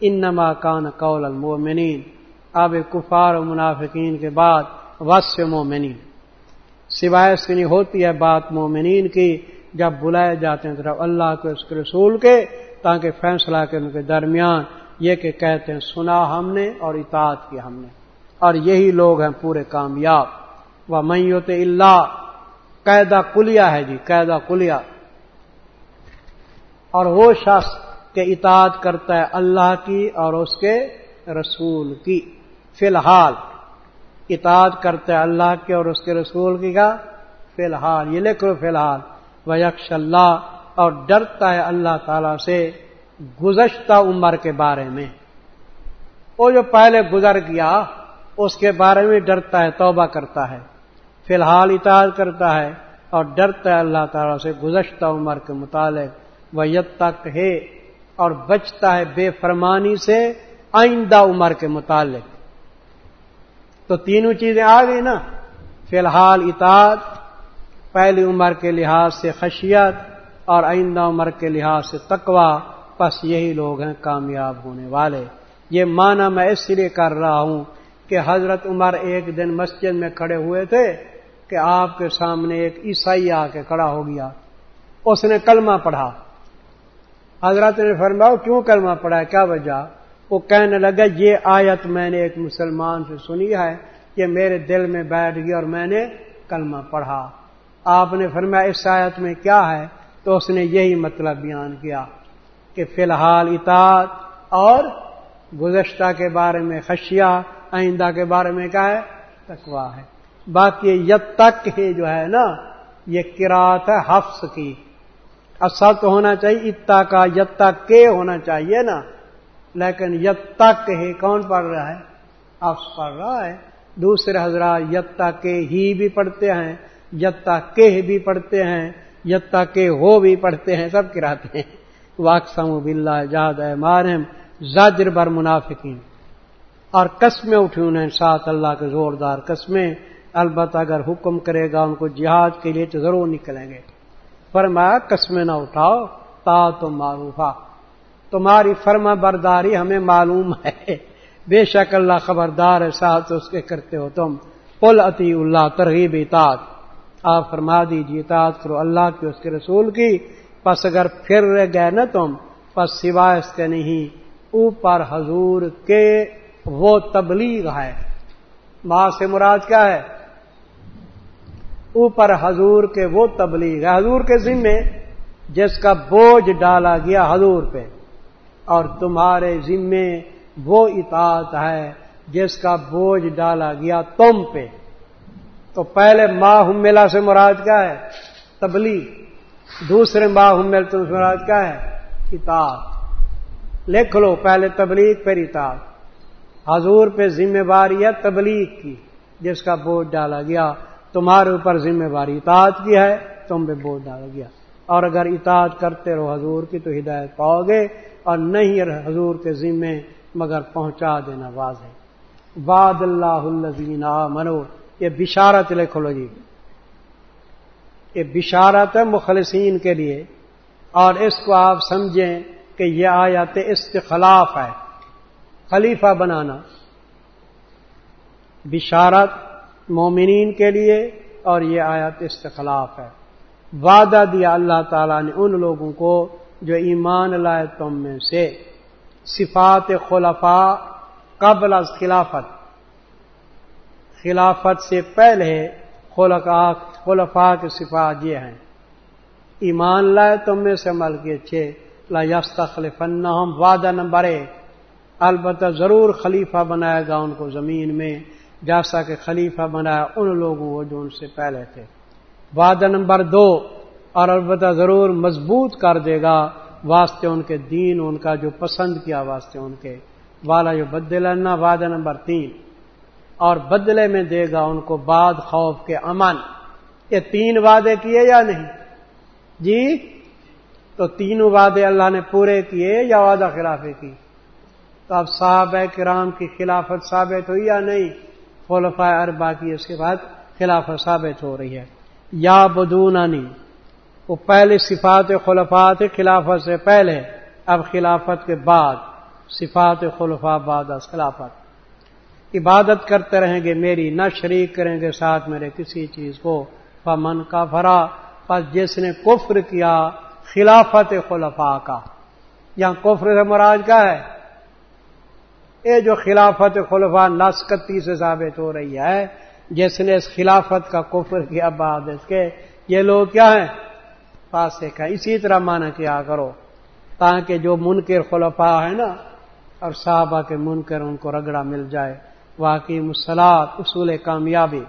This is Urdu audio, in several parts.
ان نما کان قول المومنین اب کفار و منافقین کے بعد وس مومنین۔ سوائے اس کی ہوتی ہے بات مومنین کی، جب بلائے جاتے ہیں طرف اللہ کو اس کے رسول کے، تاکہ فیصلہ کے ان کے درمیان۔ یہ کہ کہتے ہیں، سنا ہم نے اور اطاعت کی ہم نے۔ اور یہی لوگ ہیں پورے کامیاب۔ وہ میت اللہ، قیدہ کلیا ہے جی قیدہ کلیا اور وہ شخص کے اطاعت کرتا ہے اللہ کی اور اس کے رسول کی۔ فی الحال، اطاعت کرتا ہے اللہ کے اور اس کے رسول کی کا فی الحال، یہ لکھ لو فی الحال۔ وہ اللہ اور ڈرتا ہے اللہ تعالی سے گزشتہ عمر کے بارے میں۔ وہ جو پہلے گزر گیا، اس کے بارے میں ڈرتا ہے، توبہ کرتا ہے۔ فی الحال، اطاعت کرتا ہے اور ڈرتا ہے اللہ تعالیٰ سے گزشتہ عمر کے متعلق۔ وہ تک ہے اور بچتا ہے بے فرمانی سے آئندہ عمر کے متعلق۔ تو تینوں چیزیں آ گئی نا۔ فی الحال اطاعت، پہلی عمر کے لحاظ سے خشیت اور آئندہ عمر کے لحاظ سے تقوا بس یہی لوگ ہیں کامیاب ہونے والے۔ یہ معنی میں اس لیے کر رہا ہوں کہ حضرت عمر ایک دن مسجد میں کھڑے ہوئے تھے کہ آپ کے سامنے ایک عیسائی آ کے کھڑا ہو گیا۔ اس نے کلمہ پڑھا۔ حضرت نے فرماؤ کیوں کلمہ پڑھا کیا وجہ؟ وہ کہنے لگا، یہ آیت میں نے ایک مسلمان سے سنی ہے کہ میرے دل میں بیٹھ گئی اور میں نے کلمہ پڑھا۔ آپ نے فرمایا، اس آیت میں کیا ہے؟ تو اس نے یہی مطلب بیان کیا کہ فی الحال اطاعت اور گزشتہ کے بارے میں خشیہ، آئندہ کے بارے میں کیا ہے؟ تکوا ہے۔ باقی ید تک ہی جو ہے نا، یہ کراط ہے، حفظ کی۔ اصل تو ہونا چاہیے، اتا کا ید تک کے ہونا چاہیے نا۔ لیکن ید تک ہی کون پڑھ رہا ہے؟ حفظ پڑھ رہا ہے۔ دوسرے حضرات ید تک کے ہی بھی پڑھتے ہیں ید تک کے بھی پڑھتے ہیں ید تک کے ہو بھی پڑھتے ہیں، سب کراتے ہیں واقسم بلّہ جاد مارم زاجر بر منافقین۔ اور قسمیں اٹھی انہیں ساتھ اللہ کے زوردار قسمیں۔ البتہ اگر حکم کرے گا، ان کو جہاد کے لیے تو ضرور نکلیں گے۔ فرمایا قسمیں نہ اٹھاؤ، تا تو معروفہ۔ تمہاری فرما برداری ہمیں معلوم ہے۔ بے شک اللہ خبردار ہے، ساتھ اس کے کرتے ہو تم۔ پل عطی اللہ، ترغیب، اطاعت۔ آپ فرما دیجیے اطاعت کرو اللہ کی، اس کے رسول کی۔ پس اگر پھر گئے نا تم، پس سوائے اس کے نہیں۔ اوپر حضور کے وہ تبلیغ ہے۔ ماں سے مراد کیا ہے؟ اوپر حضور کے وہ تبلیغ ہے۔ حضور کے ذمے جس کا بوجھ ڈالا گیا حضور پہ۔ اور تمہارے ذمے وہ اطاعت ہے جس کا بوجھ ڈالا گیا تم پہ۔ تو پہلے ماں ملا سے مراد کیا ہے؟ تبلیغ۔ دوسرے ماں مل تم سے مراد کیا ہے؟ اطاعت۔ لکھ لو پہلے تبلیغ، پھر اطاعت۔ حضور پہ ذمہ داری ہے تبلیغ کی، جس کا بوجھ ڈالا گیا تمہارے اوپر ذمہ داری اطاعت کی ہے، تم پہ بوجھ ڈالا گیا۔ اور اگر اطاعت کرتے رہو حضور کی تو ہدایت پاؤ گے، اور نہیں حضور کے ذمے مگر پہنچا دینا واضح واد اللہ الزین منو یہ بشارت لکھو لو جی۔ یہ بشارت ہے مخلصین کے لیے، اور اس کو آپ سمجھیں کہ یہ آیات استخلاف ہے۔ خلیفہ بنانا۔ بشارت مومنین کے لیے اور یہ آیت استخلاف ہے۔ وعدہ دیا اللہ تعالیٰ نے ان لوگوں کو جو ایمان لائے تم میں سے۔ صفات خلفاء قبل از خلافت۔ خلافت سے پہلے خلفاء کے صفات یہ ہیں۔ ایمان لائے تم میں سے مل کے اچھے لا یستخلف وعدہ نمبر ایک۔ البتہ ضرور خلیفہ بنائے گا ان کو زمین میں۔ جیسا کہ خلیفہ بنایا ان لوگوں کو جو ان سے پہلے تھے۔ وعدہ نمبر دو، اور البتہ ضرور مضبوط کر دے گا واسطے ان کے دین، ان کا جو پسند کیا واسطے ان کے۔ والا جو بدلنا وعدہ نمبر تین۔ اور بدلے میں دے گا ان کو بعد خوف کے امن۔ یہ تین وعدے کیے یا نہیں؟ جی تو تینوں وعدے اللہ نے پورے کیے یا وعدہ خلافے کی؟ تو اب صاحب کرام کی خلافت ثابت ہوئی یا نہیں؟ خلفا اربا کی اس کے بعد خلافت ثابت ہو رہی ہے۔ یا بدونانی وہ پہلے صفات خلفات خلافت سے پہلے، اب خلافت کے بعد۔ صفات خلفا بعد خلافت۔ عبادت کرتے رہیں گے میری، نہ شریک کریں گے ساتھ میرے کسی چیز کو۔ فمن کا فرا پس جس نے کفر کیا خلافت خلفا کا۔ یہاں کفر سے مراد کا ہے؟ یہ جو خلافت خلفا نسکتی سے ثابت ہو رہی ہے، جس نے اس خلافت کا کفر کیا بعد اس کے، یہ لوگ کیا ہیں؟ پاس کا اسی طرح مانا کیا کرو، تاکہ جو منکر خلفا ہے نا، اور صحابہ کے منکر ان کو رگڑا مل جائے۔ واقعی مسلات اصول کامیابی۔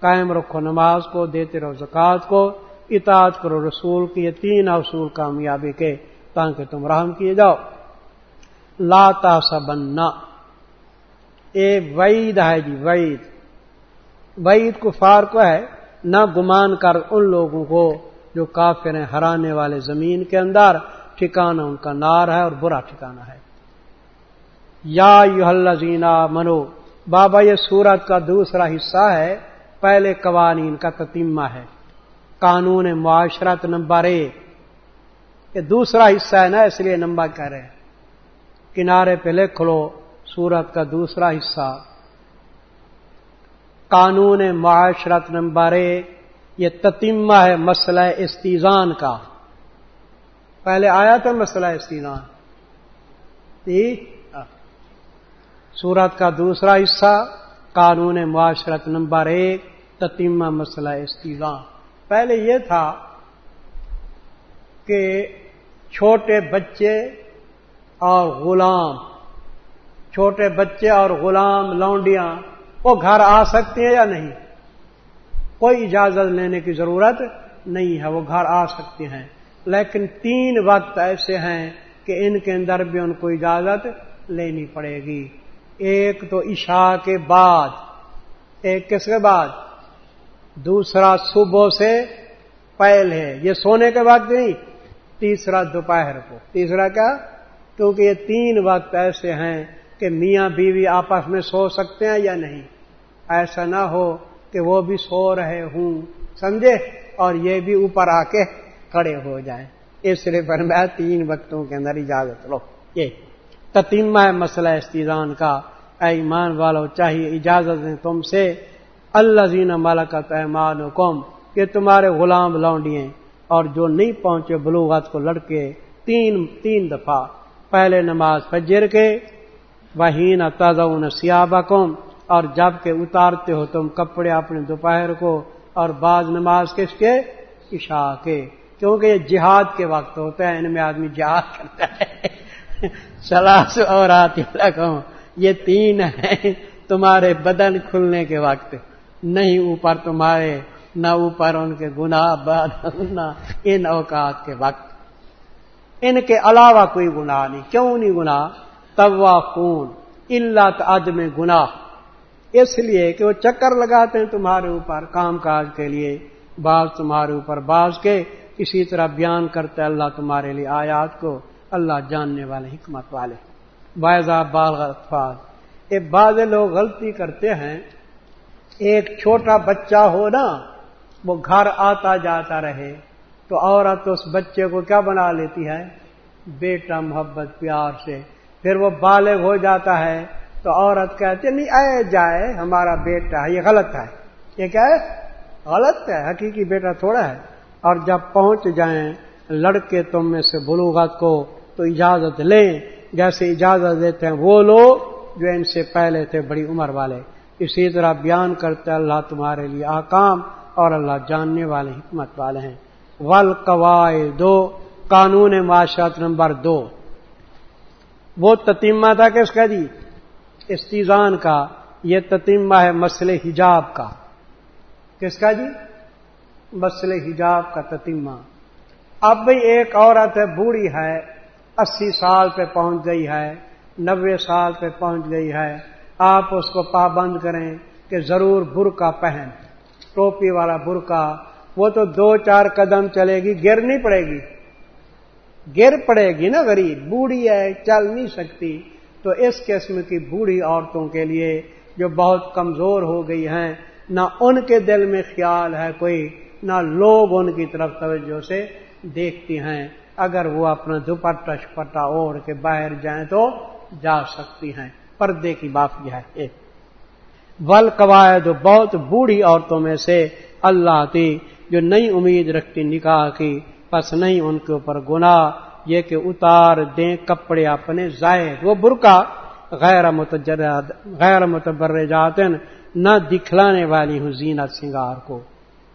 قائم رکھو نماز کو، دیتے رہو زکات کو، اطاعت کرو رسول کی، یہ تین اصول کامیابی کے، تاکہ تم رحم کیے جاؤ۔ لاتا سبنا اے وعید ہے جی وعید. وعید کفار کو ہے، نہ گمان کر ان لوگوں کو جو کافر ہیں، ہرانے والے زمین کے اندر. ٹھکانا ان کا نار ہے اور برا ٹھکانا ہے. یا یو زینا منو بابا یہ سورت کا دوسرا حصہ ہے، پہلے قوانین کا تتیمہ ہے. قانون معاشرت نمبر ایک. یہ دوسرا حصہ ہے نا، اس لیے نمبر کہہ رہے ہیں. کنارے پہ لکھ لو سورت کا دوسرا حصہ۔ قانون معاشرت نمبر ایک یہ تتیمہ ہے مسئلہ استیزان کا۔ پہلے آیا تھا مسئلہ استیزان۔ سورت کا دوسرا حصہ، قانون معاشرت نمبر ایک تتیمہ مسئلہ استیزان۔ پہلے یہ تھا کہ چھوٹے بچے اور غلام، چھوٹے بچے اور غلام لونڈیاں، وہ گھر آ سکتے ہیں یا نہیں؟ کوئی اجازت لینے کی ضرورت نہیں ہے، وہ گھر آ سکتے ہیں۔ لیکن تین وقت ایسے ہیں کہ ان کے اندر بھی ان کو اجازت لینی پڑے گی۔ ایک تو عشاء کے بعد۔ ایک کس کے بعد؟ دوسرا صبح سے پہلے۔ یہ سونے کے وقت نہیں، تیسرا دوپہر کو۔ تیسرا کیا؟ کیونکہ یہ تین وقت ایسے ہیں کہ میاں بیوی آپس میں سو سکتے ہیں یا نہیں۔ ایسا نہ ہو کہ وہ بھی سو رہے ہوں، سمجھے؟ اور یہ بھی اوپر آ کے کھڑے ہو جائیں۔ اس لیے پر میں تین وقتوں کے اندر اجازت لو۔ یہ تتیمہ ہے مسئلہ استیزان کا اے ایمان والو چاہیے اجازت دیں تم سے۔ اللہ زین مالکت ایمان حکم کہ تمہارے غلام لونڈیے۔ اور جو نہیں پہنچے بلوغت کو لڑکے، تین تین دفعہ پہلے نماز فجر کے وہین تازہ سیاب اور جبکہ اتارتے ہو تم کپڑے اپنے دوپہر کو، اور بعض نماز کس کے؟ عشاء کے۔ کیونکہ یہ جہاد کے وقت ہوتا ہے، ان میں آدمی جہاد کرتا ہے۔ سلاس اور یہ تین ہیں تمہارے بدن کھلنے کے وقت۔ نہیں اوپر تمہارے، نہ اوپر ان کے گناہ نہ ان اوقات کے وقت۔ ان کے علاوہ کوئی گناہ نہیں۔ کیوں نہیں گناہ؟ توا خون اللہ عدم گناہ۔ اس لیے کہ وہ چکر لگاتے ہیں تمہارے اوپر کام کاج کے لیے بعض تمہارے اوپر بعض کے۔ اسی طرح بیان کرتے اللہ تمہارے لیے آیات کو۔ اللہ جاننے والے، حکمت والے۔ باعض بال یہ بعض لوگ غلطی کرتے ہیں۔ ایک چھوٹا بچہ ہو نا، وہ گھر آتا جاتا رہے۔ تو عورت اس بچے کو کیا بنا لیتی ہے؟ بیٹا محبت، پیار سے۔ پھر وہ بالغ ہو جاتا ہے تو عورت کہتے نہیں آئے جائے، ہمارا بیٹا ہے، یہ غلط ہے۔ یہ کیا ہے؟ غلط ہے، حقیقی بیٹا تھوڑا ہے۔ اور جب پہنچ جائیں لڑکے تم میں سے بلوغت کو تو اجازت لیں۔ جیسے اجازت دیتے ہیں وہ لوگ جو ان سے پہلے تھے، بڑی عمر والے۔ اسی طرح بیان کرتے اللہ تمہارے لیے آکام اور اللہ جاننے والے، حکمت والے ہیں۔ ول قوائے دو، قانون معاشرت نمبر دو۔ وہ تتیمہ تھا کس کا جی؟ استیزان کا۔ یہ تتیمہ ہے مسئلے حجاب کا۔ کس کا جی؟ مسئلے حجاب کا تتیمہ۔ اب بھی ایک عورت ہے، بوڑھی ہے، اسی سال پہ پہنچ گئی ہے نبے سال پہ پہنچ گئی ہے۔ آپ اس کو پابند کریں کہ ضرور برقع پہن۔ ٹوپی والا برقع وہ تو دو چار قدم چلے گی، گر نہیں پڑے گی۔ گر پڑے گی نا غریب، بوڑھی ہے، چل نہیں سکتی۔ تو اس قسم کی بوڑھی عورتوں کے لیے جو بہت کمزور ہو گئی ہیں، نہ ان کے دل میں خیال ہے کوئی، نہ لوگ ان کی طرف توجہ سے دیکھتی ہیں۔ اگر وہ اپنا دوپٹا شپٹا اوڑھ کے باہر جائیں تو جا سکتی ہیں۔ پردے کی بات یہ ہے۔ ول قواعد بہت بوڑھی عورتوں میں سے اللہ تھی جو نئی امید رکھتی نکاح کی، پس نہیں ان کے اوپر گنا یہ کہ اتار دیں کپڑے اپنے ظاہر وہ برقع غیر متجرد، غیر متبر جاتن نہ دکھلانے والی ہوں زینت سنگار کو۔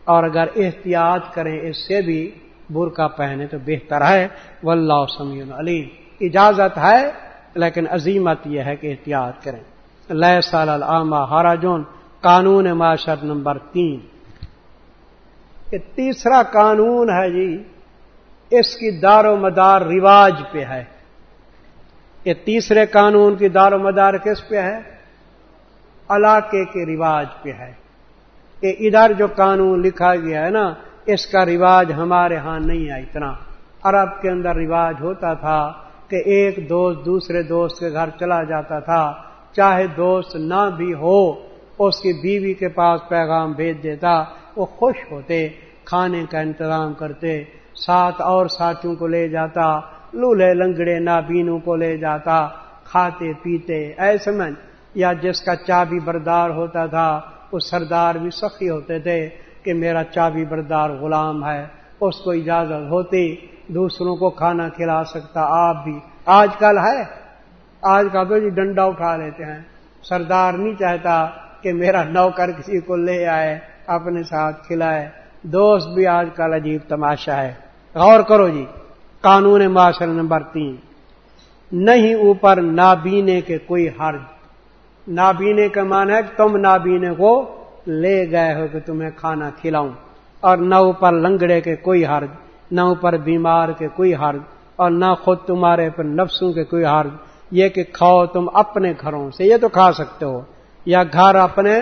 اور اگر احتیاط کریں اس سے بھی برقع پہنے تو بہتر ہے۔ واللہ سمیع علیم۔ اجازت ہے، لیکن عظیمت یہ ہے کہ احتیاط کریں۔ لیے سال العامہ ہراجون قانون معاشر نمبر تین۔ یہ تیسرا قانون ہے جی اس کی دار و مدار رواج پہ ہے۔ یہ تیسرے قانون کی دار و مدار کس پہ ہے؟ علاقے کے رواج پہ ہے۔ یہ ادھر جو قانون لکھا گیا ہے نا، اس کا رواج ہمارے ہاں نہیں ہے اتنا عرب کے اندر رواج ہوتا تھا کہ ایک دوست دوسرے دوست کے گھر چلا جاتا تھا۔ چاہے دوست نہ بھی ہو، اس کی بیوی کے پاس پیغام بھیج دیتا۔ وہ خوش ہوتے، کھانے کا انتظام کرتے، ساتھ اور ساتھیوں کو لے جاتا، لولے لنگڑے نابینوں کو لے جاتا، کھاتے پیتے ایسے میں یا جس کا چابی بردار ہوتا تھا، وہ سردار بھی سخی ہوتے تھے کہ میرا چابی بردار غلام ہے، اس کو اجازت ہوتی، دوسروں کو کھانا کھلا سکتا، آپ بھی۔ آج کل ہے، آج کا تو جی ڈنڈا اٹھا لیتے ہیں۔ سردار نہیں چاہتا کہ میرا نوکر کسی کو لے آئے۔ اپنے ساتھ کھلائے۔ دوست بھی آج کل عجیب تماشا ہے۔ غور کرو جی قانون معاشر نمبر تین نہیں اوپر نابینے کے کوئی حرج۔ نابینے کا مان ہے کہ تم نابینے کو لے گئے ہو کہ تمہیں کھانا کھلاؤں۔ اور نہ اوپر لنگڑے کے کوئی حرج، نہ اوپر بیمار کے کوئی حرج، اور نہ خود تمہارے پر نفسوں کے کوئی حرج۔ یہ کہ کھاؤ تم اپنے گھروں سے، یہ تو کھا سکتے ہو، یا گھر اپنے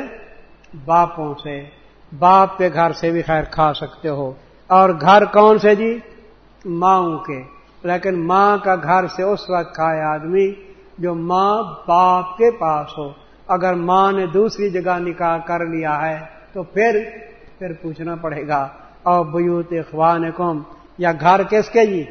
باپوں سے۔ باپ کے گھر سے بھی خیر کھا سکتے ہو۔ اور گھر کون سے جی؟ ماں کے۔ لیکن ماں کا گھر سے اس وقت کھائے آدمی جو ماں باپ کے پاس ہو۔ اگر ماں نے دوسری جگہ نکاح کر لیا ہے تو پھر پھر پوچھنا پڑے گا اور بیوت اخوان کم یا گھر کس کے جی؟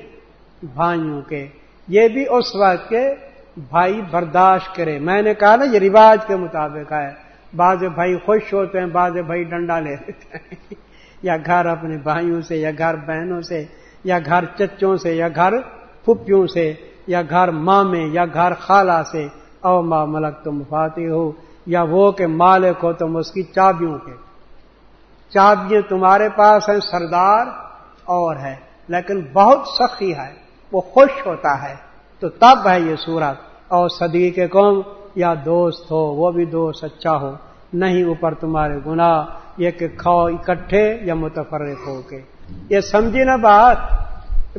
بھائیوں کے۔ یہ بھی اس وقت کے بھائی برداشت کرے۔ میں نے کہا نا، یہ رواج کے مطابق ہے۔ بعض بھائی خوش ہوتے ہیں، بعض بھائی ڈنڈا لے لیتے ہیں۔ یا گھر اپنے بھائیوں سے، یا گھر بہنوں سے، یا گھر چچوں سے، یا گھر پھپھیوں سے، یا گھر مامے، یا گھر خالہ سے۔ او ماں ملک تم فاتے ہو۔ یا وہ کہ مالک ہو تم اس کی چابیوں کے۔ چابیاں تمہارے پاس ہیں، سردار اور ہے۔ لیکن بہت سخی ہے، وہ خوش ہوتا ہے۔ تو تب ہے یہ صورت۔ اور صدی کے قوم یا دوست ہو، وہ بھی دوست اچھا ہو، نہیں اوپر تمہارے گنا یہ کہ کھاؤ اکٹھے یا متفرق ہو کے۔ یہ سمجھی نا بات؟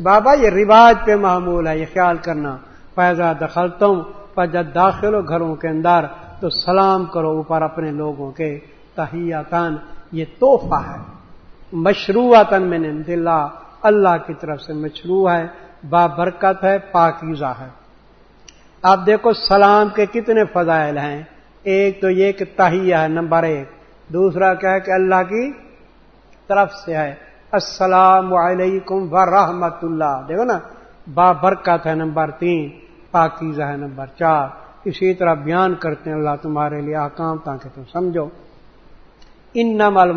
بابا، یہ رواج پہ معمول ہے، یہ خیال کرنا۔ پیدا دخل تم پر جب داخل ہو گھروں کے اندر۔ تو سلام کرو اوپر اپنے لوگوں کے۔ تحیاتان یہ توحفہ ہے۔ مشروعاتن میں نے دلہ اللہ کی طرف سے مشروع ہے۔ با برکت ہے، پاکیزہ ہے۔ آپ دیکھو سلام کے کتنے فضائل ہیں۔ ایک تو یہ کہ تہیا ہے، نمبر ایک۔ دوسرا کیا ہے کہ اللہ کی طرف سے ہے۔ السلام علیکم ورحمۃ اللہ۔ دیکھو نا با برکت ہے نمبر تین، پاکیزہ ہے نمبر چار۔ اسی طرح بیان کرتے ہیں اللہ تمہارے لیے آکام تاکہ تم سمجھو۔ ان نمل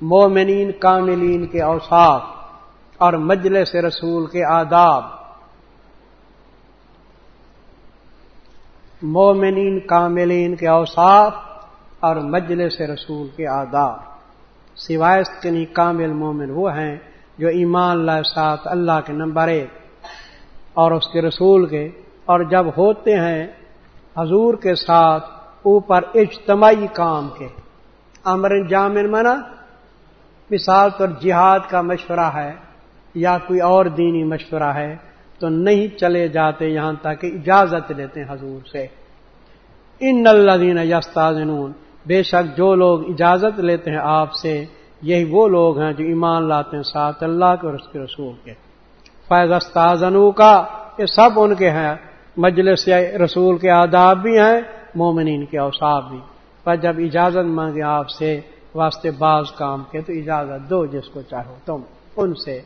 مومنین کاملین کے اوساف اور مجلس رسول کے آداب۔ مومنین، کاملین کے اوصاف اور مجلس رسول کے آداب۔ سوائے کے نہیں کامل مومن وہ ہیں جو ایمان اللہ ساتھ اللہ کے نمبر ایک اور اس کے رسول کے۔ اور جب ہوتے ہیں حضور کے ساتھ اوپر اجتماعی کام کے۔ امر جامن منا مثال پر جہاد کا مشورہ ہے یا کوئی اور دینی مشورہ ہے۔ تو نہیں چلے جاتے یہاں تک اجازت لیتے ہیں حضور سے۔ ان اللہ دین یستاذنون، بے شک جو لوگ اجازت لیتے ہیں آپ سے، یہی وہ لوگ ہیں جو ایمان لاتے ہیں ساتھ اللہ کے اور اس کے رسول کے۔ فیض استاذنو کا یہ سب ان کے ہیں۔ مجلس رسول کے آداب بھی ہیں، مومنین کے اوساب بھی۔ پر جب اجازت مانگے آپ سے، واسطے بعض کام کے تو اجازت دو جس کو چاہو تم ان سے۔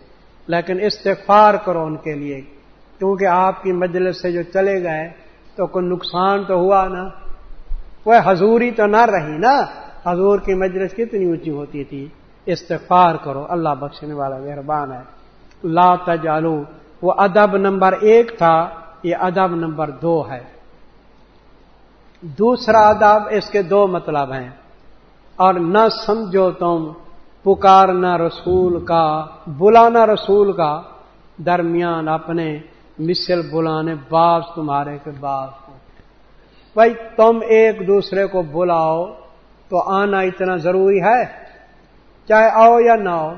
لیکن استغفار کرو ان کے لیے۔ کیونکہ آپ کی مجلس سے جو چلے گئے تو کوئی نقصان تو ہوا نا۔ وہ حضوری تو نہ رہی نا۔ حضور کی مجلس کتنی اونچی ہوتی تھی۔ استغفار کرو، اللہ بخشنے والا مہربان ہے۔ لا تجالو وہ ادب نمبر ایک تھا، یہ ادب نمبر دو ہے۔ دوسرا ادب، اس کے دو مطلب ہیں۔ اور نہ سمجھو تم پکارنا رسول کا، بلانا رسول کا، درمیان اپنے مثل بلانے باز تمہارے کے باز کو۔ بھائی تم ایک دوسرے کو بلاؤ تو آنا اتنا ضروری ہے؟ چاہے آؤ یا نہ آؤ۔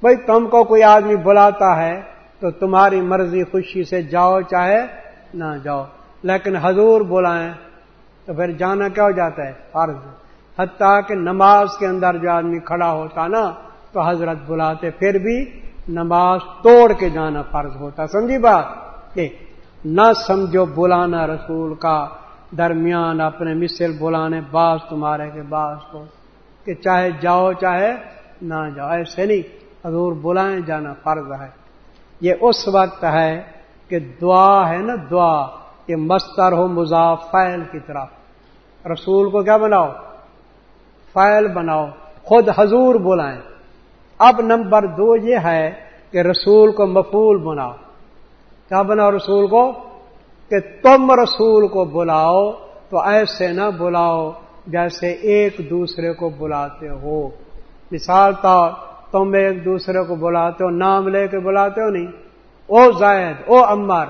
بھائی تم کو کوئی آدمی بلاتا ہے تو تمہاری مرضی خوشی سے جاؤ، چاہے نہ جاؤ۔ لیکن حضور بلائیں تو پھر جانا کیا ہو جاتا ہے؟ فرض۔ حتیٰ کہ نماز کے اندر جو آدمی کھڑا ہوتا نا تو حضرت بلاتے پھر بھی نماز توڑ کے جانا فرض ہوتا۔ سمجھی بات؟ کہ نہ سمجھو بلانا رسول کا درمیان اپنے مثل بلانے باز تمہارے کے باز کو، کہ چاہے جاؤ چاہے نہ جاؤ، ایسے نہیں۔ حضور بلائیں جانا فرض ہے۔ یہ اس وقت ہے کہ دعا ہے نا، دعا یہ مستر ہو مضاف فائل کی طرف۔ رسول کو کیا بناؤ؟ فائل بناؤ۔ خود حضور بلائیں۔ اب نمبر دو یہ ہے کہ رسول کو مفول بناؤ۔ کیا بناؤ رسول کو؟ کہ تم رسول کو بلاؤ تو ایسے نہ بلاؤ جیسے ایک دوسرے کو بلاتے ہو۔ مثال طور، تم ایک دوسرے کو بلاتے ہو، نام لے کے بلاتے ہو نہیں۔ او زائد او عمر،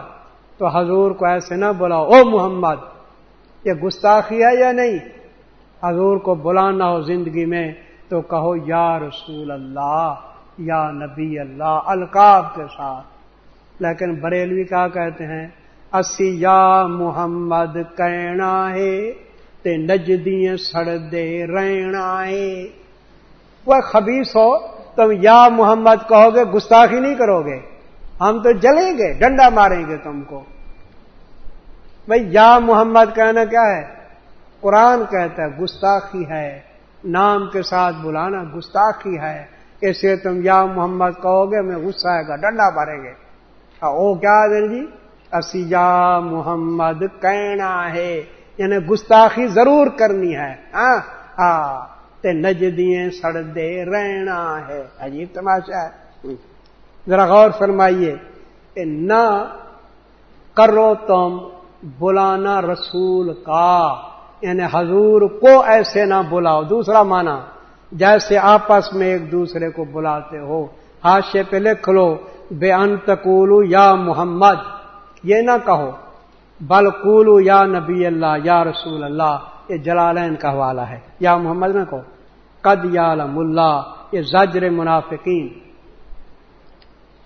تو حضور کو ایسے نہ بلاؤ۔ او محمد، یہ گستاخی ہے یا نہیں؟ حضور کو بلانا ہو زندگی میں تو کہو، یا رسول اللہ، یا نبی اللہ، القاب کے ساتھ۔ لیکن بریلوی کیا کہتے ہیں؟ اسی یا محمد کہنا ہے، تے نجدی سڑ دے رہنا ہے۔ وہ خبیص ہو، تم یا محمد کہو گے، گستاخی نہیں کرو گے۔ ہم تو جلیں گے، ڈنڈا ماریں گے تم کو۔ بھائی یا محمد کہنا کیا ہے؟ قرآن کہتا ہے، گستاخی ہے۔ نام کے ساتھ بلانا گستاخی ہے۔ اسے تم یا محمد کہو گے، میں غصہ آئے گا، ڈنڈا ماریں گے۔ او کیا دل جی؟ اسی یا محمد کہنا ہے۔ یعنی گستاخی ضرور کرنی ہے۔ ہاں ہاں نجدیے سڑ دے رہنا ہے۔ عجیب تماشا ہے۔ ذرا غور فرمائیے۔ کہ نہ کرو تم بلانا رسول کا۔ یعنی حضور کو ایسے نہ بلاؤ، دوسرا مانا جیسے آپس میں ایک دوسرے کو بلاتے ہو ہاشے پہ لکھ لو، بے انتقولو یا محمد، یہ نہ کہو، بل کولو یا نبی اللہ، یا رسول اللہ، یہ جلالین کا حوالہ ہے، یا محمد نہ کہو۔ قد یا اللہ، یہ زجر منافقین۔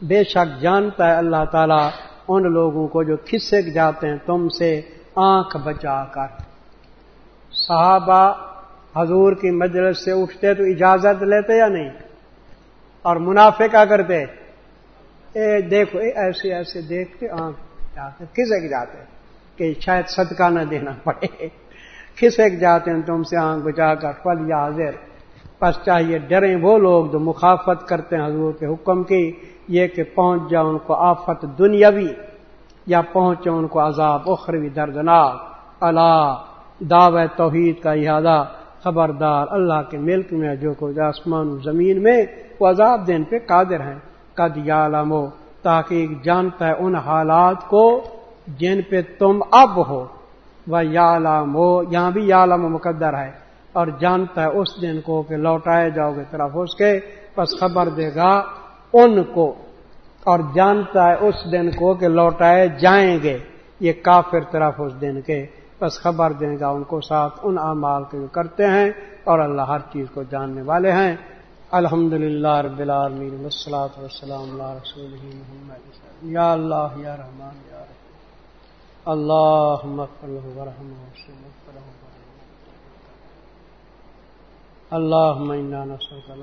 بے شک جانتا ہے اللہ تعالیٰ ان لوگوں کو جو کھسک جاتے ہیں تم سے آنکھ بچا کر۔ صحابہ حضور کی مجلس سے اٹھتے تو اجازت لیتے یا نہیں؟ اور منافع کیا کرتے؟ اے دیکھو، اے ایسے ایسے دیکھ کے آنکھ جاتے کھسک جاتے کہ شاید صدقہ نہ دینا پڑے۔ کھسک جاتے ہیں؟ تم سے آنکھ بچا کر فل یا حاضر۔ بس چاہیے ڈریں وہ لوگ جو مخافت کرتے ہیں حضور کے حکم کی، یہ کہ پہنچ جائے ان کو آفت دنیاوی یا پہنچے ان کو عذاب اخروی دردناک۔ اللہ دعو توحید کا احادہ خبردار اللہ کے ملک میں، جو کچھ آسمان و زمین میں وہ عذاب دین پہ قادر ہیں۔ قد یا لمو تاکہ جانتا ہے ان حالات کو جن پہ تم اب ہو۔ وہ یا لامو یہاں بھی یا لم مقدر ہے۔ اور جانتا ہے اس دن کو کہ لوٹائے جاؤ گے طرف اس کے بس خبر دے گا ان کو۔ اور جانتا ہے اس دن کو کہ لوٹائے جائیں گے، یہ کافر طرف اس دن کے۔ بس خبر دیں گا ان کو ساتھ ان اعمال کے جو کرتے ہیں اور اللہ ہر چیز کو جاننے والے ہیں الحمد للہ رب العالمین وسلاۃ وسلام اللہ رسول محمد یا اللہ یا رحمان یا رحم اللہ ورحم اللہ مینا نسل